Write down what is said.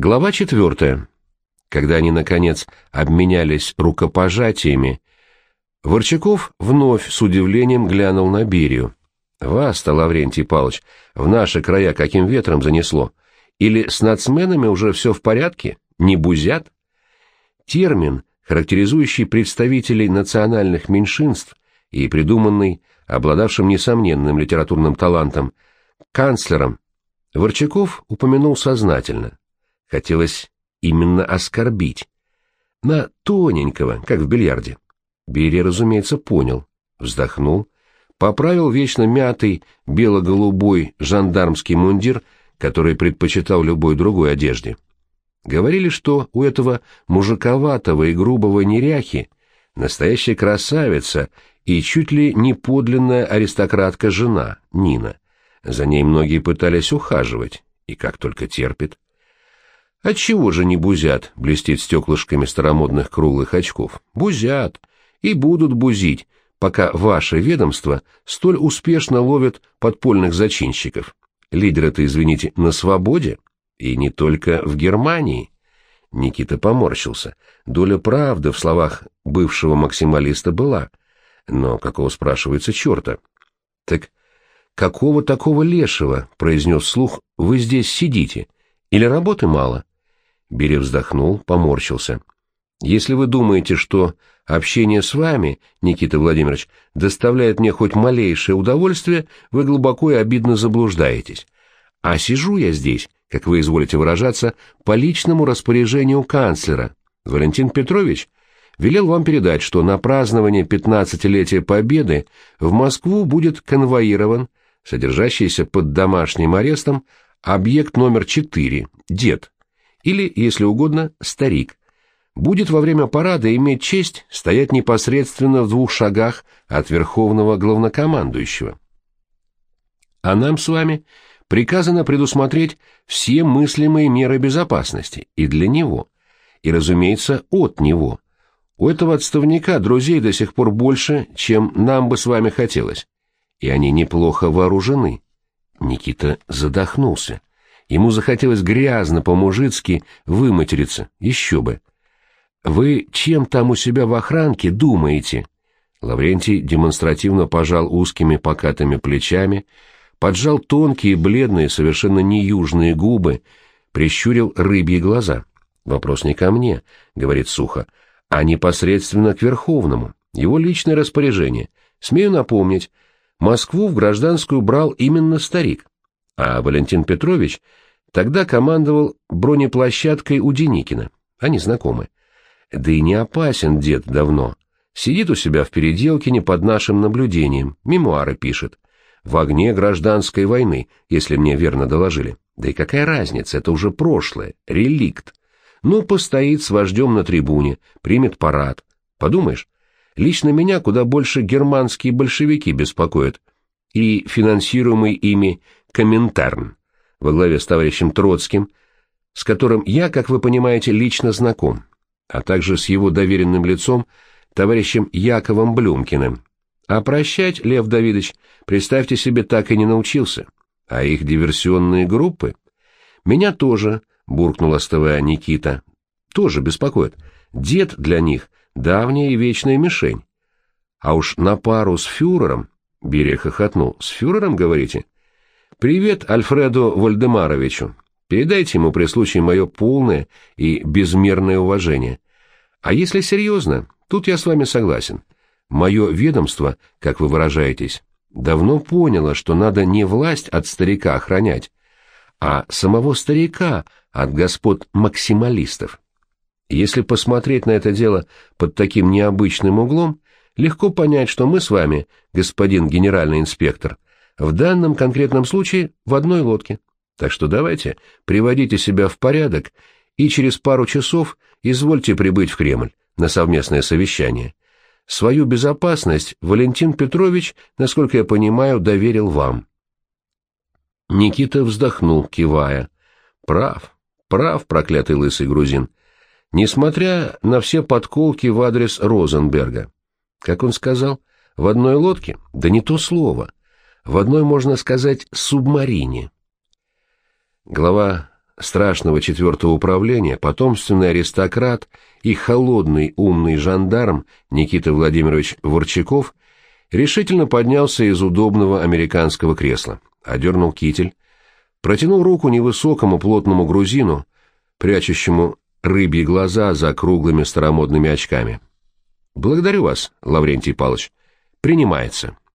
Глава четвертая. Когда они, наконец, обменялись рукопожатиями, Ворчаков вновь с удивлением глянул на Берию. «Вас-то, Лаврентий Павлович, в наши края каким ветром занесло? Или с нацменами уже все в порядке? Не бузят?» Термин, характеризующий представителей национальных меньшинств и придуманный, обладавшим несомненным литературным талантом, канцлером, Ворчаков упомянул сознательно. Хотелось именно оскорбить. На тоненького, как в бильярде. Берия, разумеется, понял, вздохнул, поправил вечно мятый бело-голубой жандармский мундир, который предпочитал любой другой одежде. Говорили, что у этого мужиковатого и грубого неряхи настоящая красавица и чуть ли не подлинная аристократка-жена, Нина. За ней многие пытались ухаживать, и как только терпит. Отчего же не бузят, блестит стеклышками старомодных круглых очков? Бузят. И будут бузить, пока ваше ведомство столь успешно ловит подпольных зачинщиков. Лидеры-то, извините, на свободе. И не только в Германии. Никита поморщился. Доля правды в словах бывшего максималиста была. Но какого, спрашивается, черта? Так какого такого лешего, произнес слух, вы здесь сидите? Или работы мало? Берия вздохнул, поморщился. Если вы думаете, что общение с вами, Никита Владимирович, доставляет мне хоть малейшее удовольствие, вы глубоко и обидно заблуждаетесь. А сижу я здесь, как вы изволите выражаться, по личному распоряжению канцлера. Валентин Петрович велел вам передать, что на празднование пятнадцатилетия Победы в Москву будет конвоирован, содержащийся под домашним арестом, объект номер четыре, дед, или, если угодно, старик, будет во время парада иметь честь стоять непосредственно в двух шагах от верховного главнокомандующего. А нам с вами приказано предусмотреть все мыслимые меры безопасности и для него, и, разумеется, от него. У этого отставника друзей до сих пор больше, чем нам бы с вами хотелось, и они неплохо вооружены. Никита задохнулся. Ему захотелось грязно по-мужицки выматериться, еще бы. «Вы чем там у себя в охранке думаете?» Лаврентий демонстративно пожал узкими покатыми плечами, поджал тонкие, бледные, совершенно не южные губы, прищурил рыбьи глаза. «Вопрос не ко мне», — говорит сухо, — «а непосредственно к Верховному. Его личное распоряжение. Смею напомнить, Москву в гражданскую брал именно старик, а Валентин Петрович тогда командовал бронеплощадкой у Деникина. Они знакомы. Да и не опасен дед давно. Сидит у себя в Переделкине под нашим наблюдением, мемуары пишет. В огне гражданской войны, если мне верно доложили. Да и какая разница, это уже прошлое, реликт. Ну, постоит с вождем на трибуне, примет парад. Подумаешь, лично меня куда больше германские большевики беспокоят. И финансируемый ими Коминтерн во главе с товарищем Троцким, с которым я, как вы понимаете, лично знаком а также с его доверенным лицом, товарищем Яковом Блюмкиным. А прощать, Лев Давидович, представьте себе, так и не научился. А их диверсионные группы? Меня тоже, буркнул остывая Никита, тоже беспокоит. Дед для них — давняя и вечная мишень. А уж на пару с фюрером, Берия хохотнул, с фюрером, говорите? Привет Альфреду Вальдемаровичу. Передайте ему при случае мое полное и безмерное уважение. А если серьезно, тут я с вами согласен. Мое ведомство, как вы выражаетесь, давно поняло, что надо не власть от старика охранять, а самого старика от господ максималистов. Если посмотреть на это дело под таким необычным углом, легко понять, что мы с вами, господин генеральный инспектор, в данном конкретном случае в одной лодке. Так что давайте, приводите себя в порядок и через пару часов извольте прибыть в Кремль на совместное совещание. Свою безопасность Валентин Петрович, насколько я понимаю, доверил вам. Никита вздохнул, кивая. Прав, прав, проклятый лысый грузин. Несмотря на все подколки в адрес Розенберга. Как он сказал, в одной лодке? Да не то слово. В одной, можно сказать, субмарине. Глава страшного четвертого управления потомственный аристократ и холодный умный жандарм Никита Владимирович Ворчаков решительно поднялся из удобного американского кресла, одернул китель, протянул руку невысокому плотному грузину, прячущему рыбьи глаза за круглыми старомодными очками. «Благодарю вас, Лаврентий Павлович. Принимается».